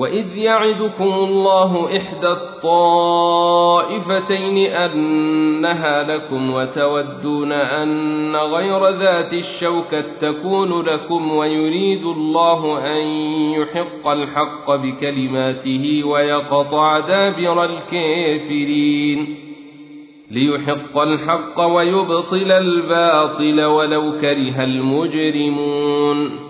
وإذ يعدكم الله إحدى الطائفتين أنها لكم وتودون أن غير ذات الشوكة تكون لكم ويريد الله أن يحق الحق بكلماته ويقطع دابر الكافرين ليحق الحق ويبطل الباطل ولو كره المجرمون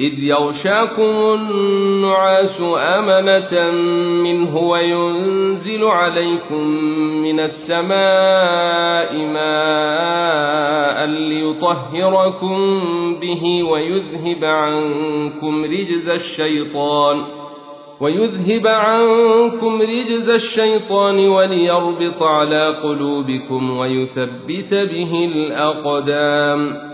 إذ يغشاكم النعاس أمنة منه وينزل عليكم من السماء ماء ليطهركم به ويذهب عنكم رجز الشيطان ويذهب عنكم رجز الشيطان وليربط على قلوبكم ويثبت به الأقدام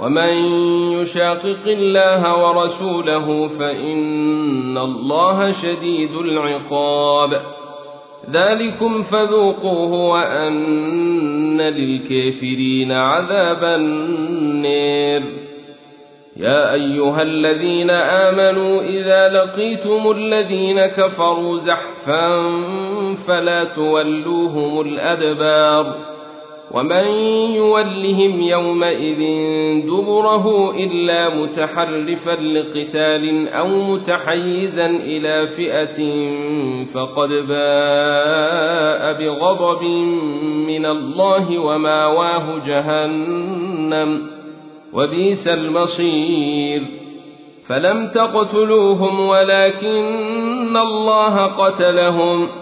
ومن يشاقق الله ورسوله فإن الله شديد العقاب ذلكم فذوقوه وأن للكافرين عذاب النير يا أيها الذين آمنوا إذا لقيتم الذين كفروا زحفا فلا تولوهم الأدبار ومن يولهم يومئذ دبره إلا متحرفا لقتال أو متحيزا إلى فئة فقد باء بغضب من الله وماواه جهنم وبئس المصير. فلم تقتلوهم ولكن الله قتلهم.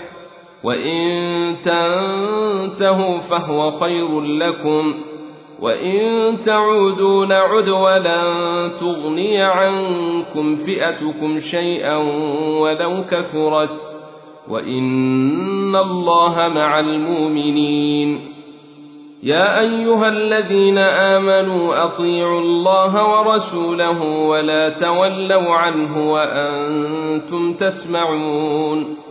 وإن تنتهوا فهو خير لكم وإن تعودوا نعد ولن تغني عنكم فئتكم شيئا ولو كثرت وإن الله مع المؤمنين. يا أيها الذين آمنوا أطيعوا الله ورسوله ولا تولوا عنه وأنتم تسمعون.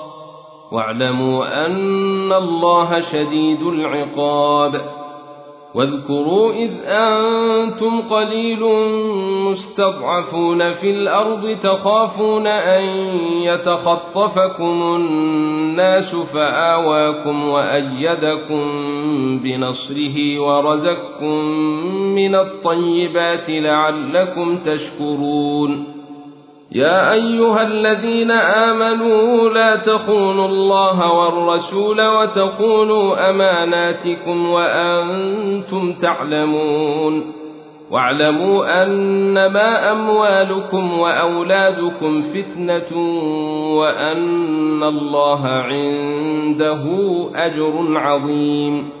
واعلموا أن الله شديد العقاب. واذكروا إذ أنتم قليل مستضعفون في الأرض تخافون أن يتخطفكم الناس فآواكم وأيدكم بنصره ورزقكم من الطيبات لعلكم تشكرون. يا أيها الذين آمنوا لا تخونوا الله والرسول وتخونوا أماناتكم وأنتم تعلمون. واعلموا أنما أموالكم وأولادكم فتنة وأن الله عنده أجر عظيم.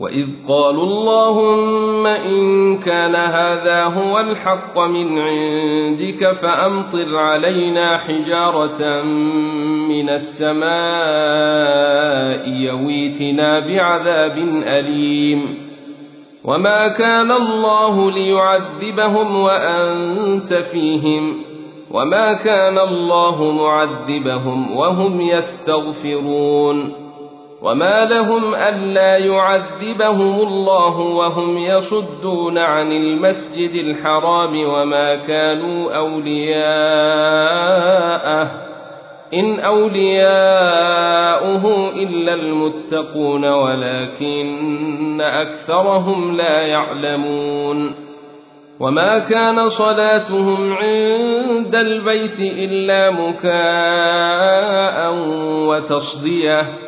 واذ قالوا اللهم ان كان هذا هو الحق من عندك فامطر علينا حجاره من السماء يويتنا بعذاب اليم وما كان الله ليعذبهم وانت فيهم وما كان الله معذبهم وهم يستغفرون وما لهم الا يعذبهم الله وهم يصدون عن المسجد الحرام وما كانوا اولياءه ان اولياؤه الا المتقون ولكن اكثرهم لا يعلمون وما كان صلاتهم عند البيت الا مكاء وتصديه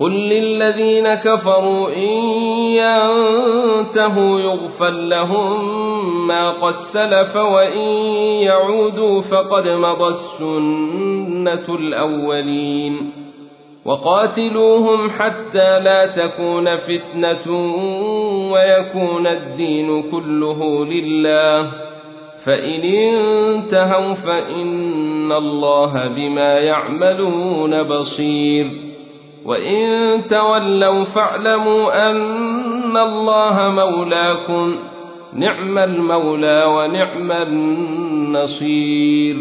قل للذين كفروا ان ينتهوا يغفر لهم ما قد سلف وان يعودوا فقد مضى السنة الاولين وقاتلوهم حتى لا تكون فتنه ويكون الدين كله لله فإن انتهوا فإن الله بما يعملون بصير وإن تولوا فاعلموا أن الله مولاكم نعم المولى ونعم النصير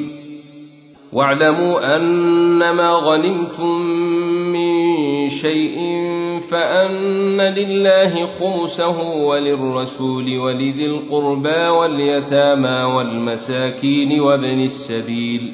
واعلموا أنما غنمتم من شيء فأن لله خمسه وللرسول ولذي القربى واليتامى والمساكين وابن السبيل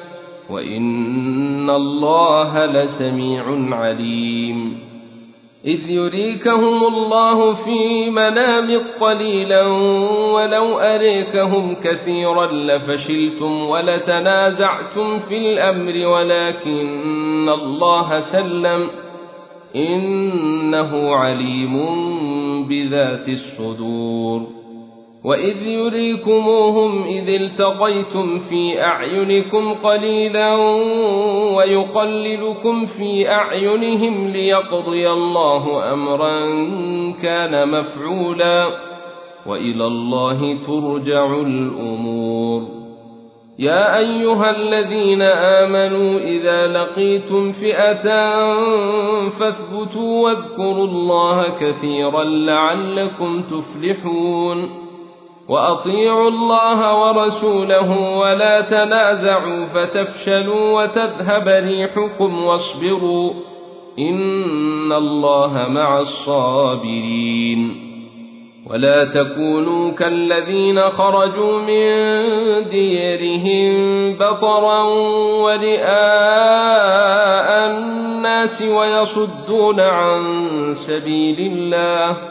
وإن الله لسميع عليم إذ يريكهم الله في منام قليلا ولو أريكهم كثيرا لفشلتم ولتنازعتم في الأمر ولكن الله سلم إنه عليم بذات الصدور وإذ يريكموهم إذ التقيتم في أعينكم قليلا ويقللكم في أعينهم ليقضي الله أمرا كان مفعولا وإلى الله ترجع الأمور يا ايها الذين امنوا اذا لقيتم فئه فاثبتوا واذكروا الله كثيرا لعلكم تفلحون وأطيعوا الله ورسوله ولا تنازعوا فتفشلوا وتذهب ريحكم واصبروا إن الله مع الصابرين ولا تكونوا كالذين خرجوا من ديرهم بطرا ورئاء الناس ويصدون عن سبيل الله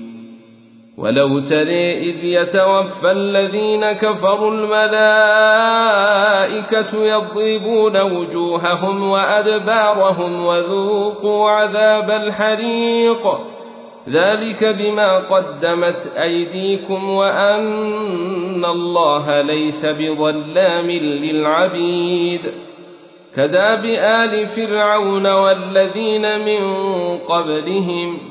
ولو تري إذ يتوفى الذين كفروا الملائكة يضربون وجوههم وأدبارهم وذوقوا عذاب الحريق. ذلك بما قدمت أيديكم وأن الله ليس بظلام للعبيد. كذاب آل فرعون والذين من قبلهم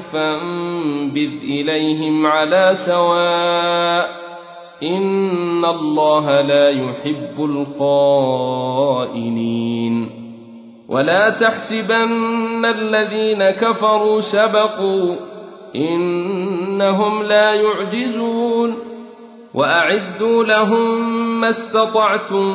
فانبذ إليهم على سواء إن الله لا يحب الخائنين. ولا تحسبن الذين كفروا سبقوا إنهم لا يعجزون. وأعدوا لهم ما استطعتم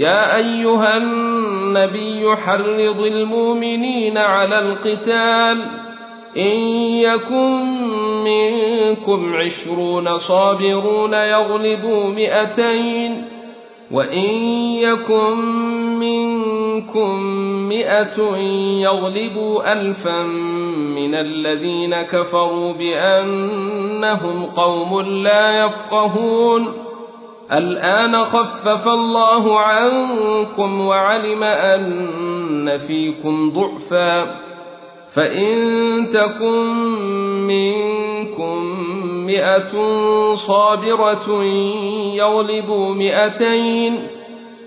يا أيها النبي حرض المؤمنين على القتال إن يكن منكم عشرون صابرون يغلبوا مئتين وإن يكن منكم مئة يغلبوا ألفا من الذين كفروا بأنهم قوم لا يفقهون الآن خفف الله عنكم وعلم أن فيكم ضعفا فإن تكن منكم مئة صابرة يغلبوا مئتين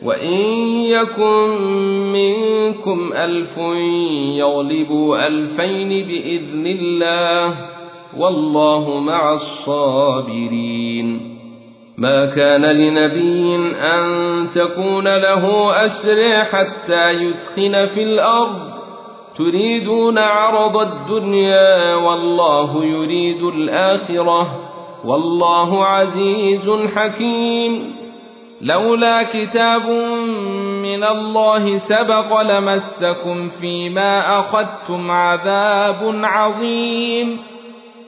وإن يكن منكم ألف يغلبوا ألفين بإذن الله والله مع الصابرين ما كان لنبي أن تكون له أسر حتى يثخن في الأرض. تريدون عرض الدنيا والله يريد الآخرة. والله عزيز حكيم. لولا كتاب من الله سبق لمسكم فيما أخذتم عذاب عظيم.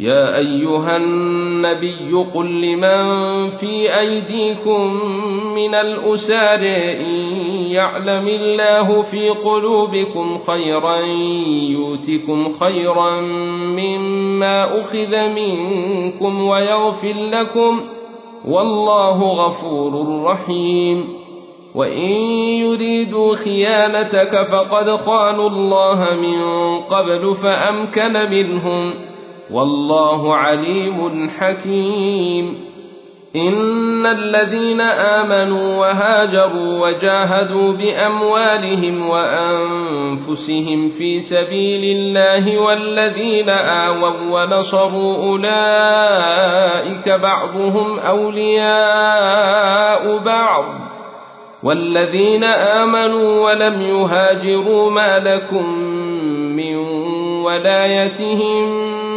يا أيها النبي قل لمن في أيديكم من الأسار إن يعلم الله في قلوبكم خيرا يؤتكم خيرا مما أخذ منكم ويغفر لكم والله غفور رحيم. وإن يريدوا خيانتك فقد خانوا الله من قبل فأمكن منهم. والله عليم حكيم. إن الذين آمنوا وهاجروا وجاهدوا بأموالهم وأنفسهم في سبيل الله والذين آووا ونصروا أولئك بعضهم أولياء بعض. والذين آمنوا ولم يهاجروا ما لكم من ولايتهم